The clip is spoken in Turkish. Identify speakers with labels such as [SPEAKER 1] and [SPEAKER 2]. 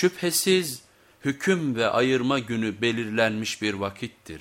[SPEAKER 1] Şüphesiz hüküm ve ayırma günü belirlenmiş bir vakittir.